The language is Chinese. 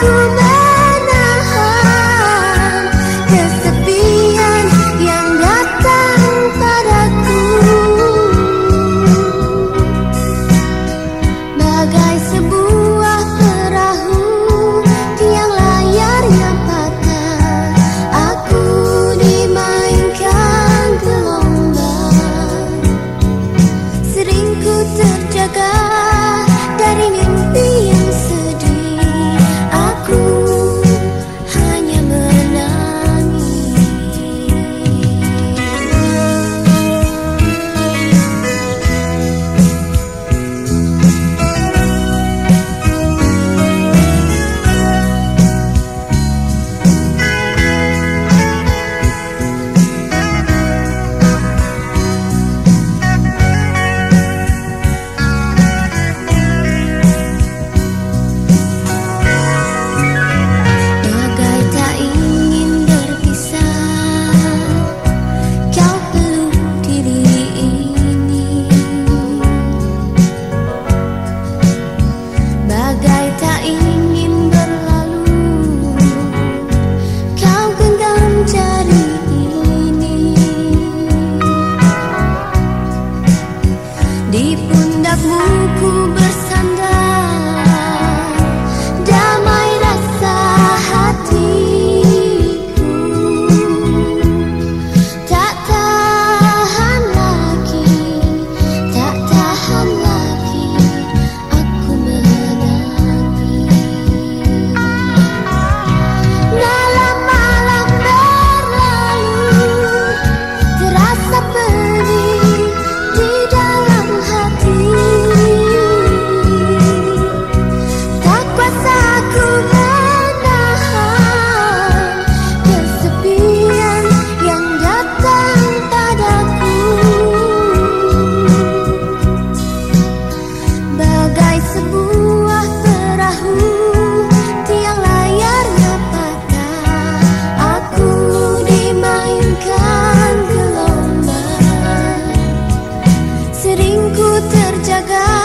可能。saat ku terjaga.